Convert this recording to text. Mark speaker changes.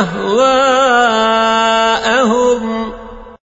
Speaker 1: أهواءهم